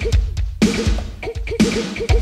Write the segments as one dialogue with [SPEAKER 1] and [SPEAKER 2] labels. [SPEAKER 1] Thank you.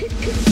[SPEAKER 1] Good, good, good.